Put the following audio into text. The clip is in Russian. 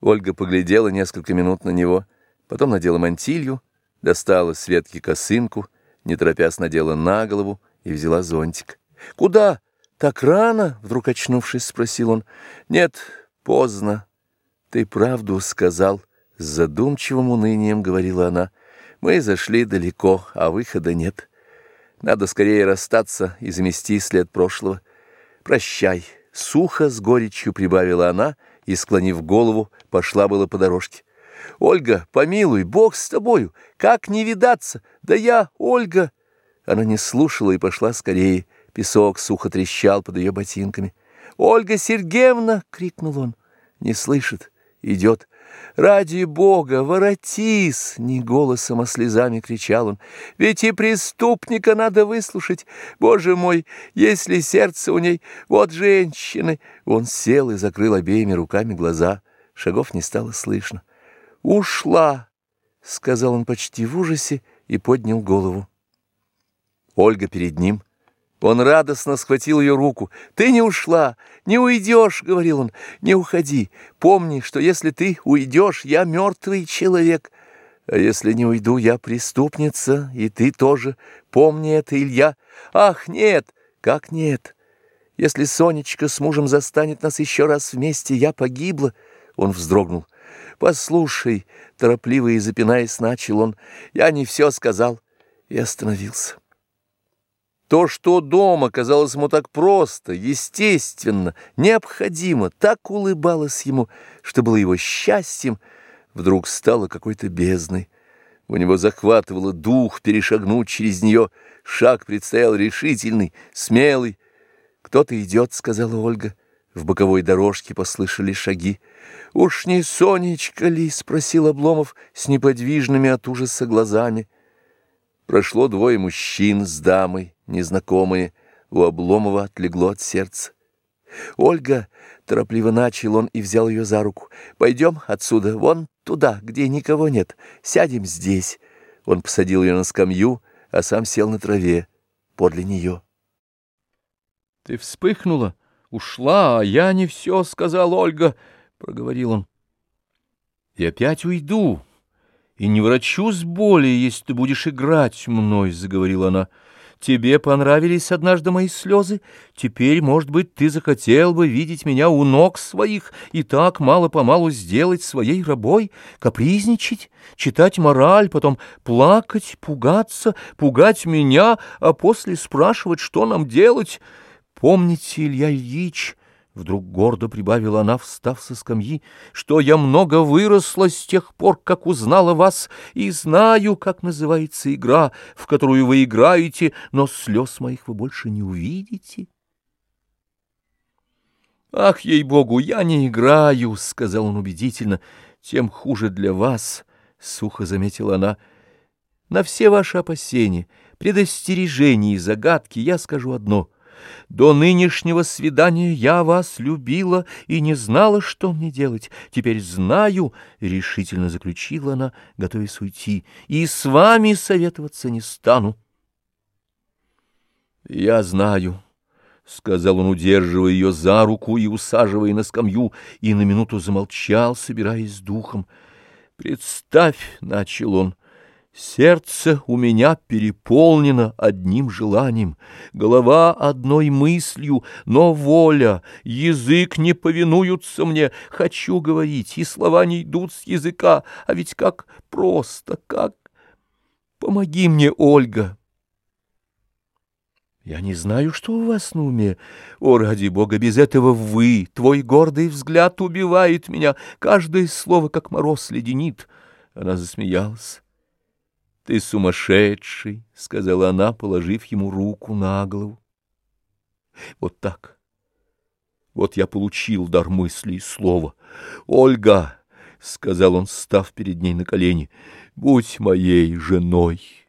Ольга поглядела несколько минут на него, потом надела мантилью, достала с ветки косынку, не торопясь надела на голову и взяла зонтик. «Куда? Так рано?» — вдруг очнувшись, спросил он. «Нет, поздно. Ты правду сказал». С задумчивым унынием говорила она. «Мы зашли далеко, а выхода нет. Надо скорее расстаться и замести след прошлого. Прощай». Сухо с горечью прибавила она и, склонив голову, пошла было по дорожке. «Ольга, помилуй, Бог с тобою! Как не видаться? Да я, Ольга!» Она не слушала и пошла скорее. Песок сухо трещал под ее ботинками. «Ольга Сергеевна!» — крикнул он. Не слышит, идет. «Ради Бога, воротись!» — не голосом, а слезами кричал он. «Ведь и преступника надо выслушать. Боже мой, если сердце у ней... Вот женщины!» Он сел и закрыл обеими руками глаза. Шагов не стало слышно. «Ушла!» — сказал он почти в ужасе и поднял голову. Ольга перед ним он радостно схватил ее руку. «Ты не ушла, не уйдешь», — говорил он, — «не уходи. Помни, что если ты уйдешь, я мертвый человек, а если не уйду, я преступница, и ты тоже. Помни это, Илья. Ах, нет, как нет? Если Сонечка с мужем застанет нас еще раз вместе, я погибла». Он вздрогнул. «Послушай», — торопливо и запинаясь, начал он, — «я не все сказал» и остановился. То, что дома казалось ему так просто, естественно, необходимо, так улыбалось ему, что было его счастьем, вдруг стало какой-то бездной. У него захватывало дух перешагнуть через нее, шаг предстоял решительный, смелый. «Кто-то идет», — сказала Ольга. В боковой дорожке послышали шаги. «Уж не Сонечка ли?» — спросил Обломов с неподвижными от ужаса глазами. Прошло двое мужчин с дамой, незнакомые. У Обломова отлегло от сердца. «Ольга!» — торопливо начал он и взял ее за руку. «Пойдем отсюда, вон туда, где никого нет. Сядем здесь». Он посадил ее на скамью, а сам сел на траве подле нее. «Ты вспыхнула, ушла, а я не все сказал, Ольга», — проговорил он. «И опять уйду, и не врачусь боли, если ты будешь играть мной», — заговорила она. Тебе понравились однажды мои слезы? Теперь, может быть, ты захотел бы видеть меня у ног своих и так мало-помалу сделать своей рабой, капризничать, читать мораль, потом плакать, пугаться, пугать меня, а после спрашивать, что нам делать? Помните, Илья Ильич, Вдруг гордо прибавила она, встав со скамьи, что я много выросла с тех пор, как узнала вас, и знаю, как называется игра, в которую вы играете, но слез моих вы больше не увидите. «Ах, ей-богу, я не играю», — сказал он убедительно, — «тем хуже для вас», — сухо заметила она. «На все ваши опасения, предостережения и загадки я скажу одно — до нынешнего свидания я вас любила и не знала, что мне делать. Теперь знаю, — решительно заключила она, готовясь уйти, — и с вами советоваться не стану. Я знаю, — сказал он, удерживая ее за руку и усаживая на скамью, и на минуту замолчал, собираясь с духом. «Представь», — начал он, — Сердце у меня переполнено одним желанием, голова одной мыслью, но воля, язык не повинуются мне. Хочу говорить, и слова не идут с языка, а ведь как просто, как... Помоги мне, Ольга. Я не знаю, что у вас на уме. О, ради бога, без этого вы, твой гордый взгляд убивает меня, каждое слово, как мороз, леденит. Она засмеялась. «Ты сумасшедший», — сказала она, положив ему руку на голову. Вот так. Вот я получил дар мысли и слова. «Ольга», — сказал он, став перед ней на колени, — «будь моей женой».